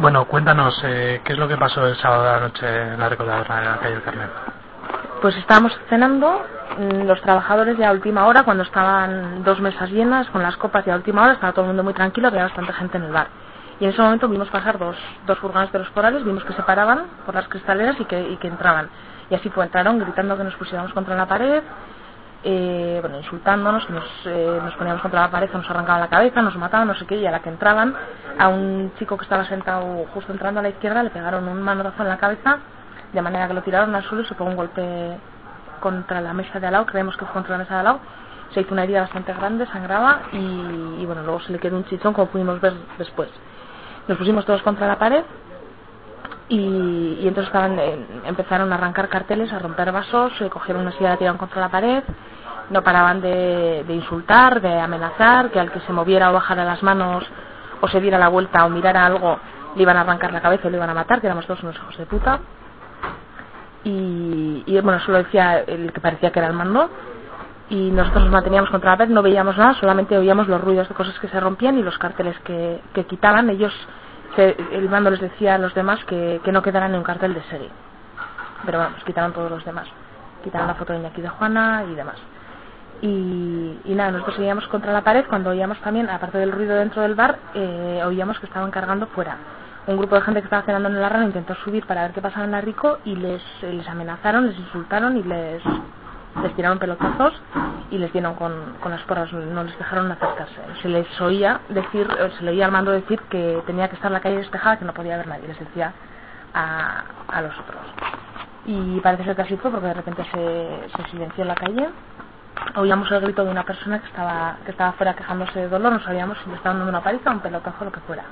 Bueno, cuéntanos, eh, ¿qué es lo que pasó el sábado de la noche en la recordación de la calle del Carmen? Pues estábamos cenando, mm, los trabajadores ya a última hora, cuando estaban dos mesas llenas con las copas ya a última hora, estaba todo el mundo muy tranquilo, había bastante gente en el bar. Y en ese momento vimos pasar dos, dos furgones de los forales, vimos que se paraban por las cristaleras y que, y que entraban. Y así fue, entraron gritando que nos pusiéramos contra la pared, eh, bueno, insultándonos, nos, eh, nos poníamos contra la pared, nos arrancaban la cabeza, nos mataban, no sé qué, y a la que entraban, a un chico que estaba sentado justo entrando a la izquierda le pegaron un manotazo en la cabeza, de manera que lo tiraron al suelo y se pegó un golpe contra la mesa de al lado, creemos que fue contra la mesa de al lado, se hizo una herida bastante grande, sangraba y, y bueno, luego se le quedó un chichón como pudimos ver después. Nos pusimos todos contra la pared y, y entonces estaban, eh, empezaron a arrancar carteles, a romper vasos, se cogieron una silla, la tiraron contra la pared, no paraban de, de insultar, de amenazar, que al que se moviera o bajara las manos o se diera la vuelta o mirara algo le iban a arrancar la cabeza y le iban a matar, que éramos todos unos hijos de puta. Y, y bueno, eso lo decía el que parecía que era el mando. Y nosotros nos manteníamos contra la pared, no veíamos nada, solamente oíamos los ruidos de cosas que se rompían y los carteles que, que quitaban. Ellos, el mando les decía a los demás que, que no quedaran ni un cartel de serie. Pero vamos, quitaron todos los demás. Quitaron la foto de Iñaki de Juana y demás. Y, y nada, nosotros seguíamos contra la pared cuando oíamos también, aparte del ruido dentro del bar, eh, oíamos que estaban cargando fuera. Un grupo de gente que estaba cenando en el rana intentó subir para ver qué pasaba en la Rico y les, les amenazaron, les insultaron y les, les tiraron pelotazos y les dieron con, con las porras, no les dejaron acercarse. Se les oía decir, eh, se le oía al mando decir que tenía que estar la calle despejada, que no podía haber nadie, les decía a, a los otros. Y parece ser que así fue porque de repente se, se silenció la calle oíamos el grito de una persona que estaba que estaba fuera quejándose de dolor, no sabíamos si le estaban dando una paliza, un pelotazo o lo que fuera.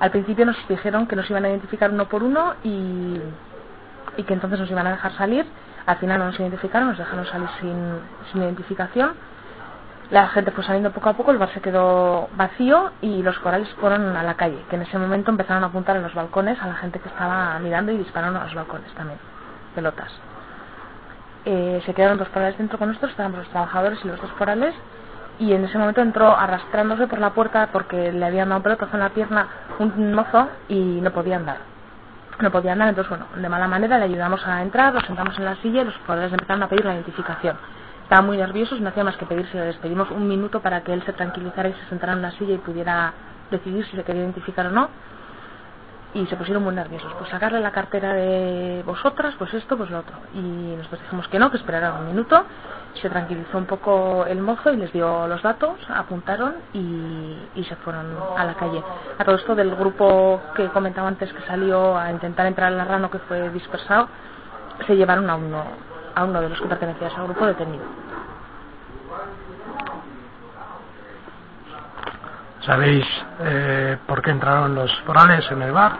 Al principio nos dijeron que nos iban a identificar uno por uno y, y que entonces nos iban a dejar salir. Al final no nos identificaron, nos dejaron salir sin, identificación. La gente fue saliendo poco a poco, el bar se quedó vacío y los corales fueron a la calle, que en ese momento empezaron a apuntar en los balcones a la gente que estaba mirando y dispararon a los balcones también, pelotas eh, se quedaron dos forales dentro con nosotros, estábamos los trabajadores y los dos forales, y en ese momento entró arrastrándose por la puerta porque le habían dado un en la pierna un mozo y no podía andar. No podía andar, entonces bueno, de mala manera le ayudamos a entrar, lo sentamos en la silla y los forales empezaron a pedir la identificación. Estaban muy nerviosos, no hacía más que pedirse, les pedimos un minuto para que él se tranquilizara y se sentara en la silla y pudiera decidir si se quería identificar o no y se pusieron muy nerviosos. Pues sacarle la cartera de vosotras, pues esto, pues lo otro. Y nosotros dijimos que no, que esperaran un minuto. Se tranquilizó un poco el mozo y les dio los datos, apuntaron y, y se fueron a la calle. A todo esto del grupo que comentaba antes que salió a intentar entrar en la rano que fue dispersado, se llevaron a uno, a uno de los que pertenecía a ese grupo detenido. ¿Sabéis eh, por qué entraron los forales en el bar?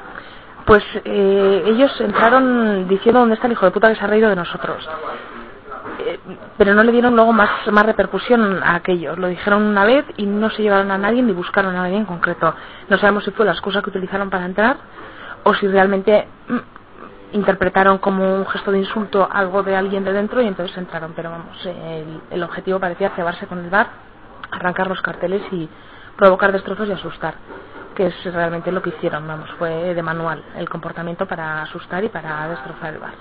Pues eh, ellos entraron diciendo dónde está el hijo de puta que se ha reído de nosotros. Pero no le dieron luego más, más repercusión a aquello. Lo dijeron una vez y no se llevaron a nadie ni buscaron a nadie en concreto. No sabemos si fue la excusa que utilizaron para entrar o si realmente mm, interpretaron como un gesto de insulto algo de alguien de dentro y entonces entraron. Pero vamos, el, el objetivo parecía cebarse con el bar, arrancar los carteles y provocar destrozos y asustar que es realmente lo que hicieron, vamos, fue de manual el comportamiento para asustar y para destrozar el bar.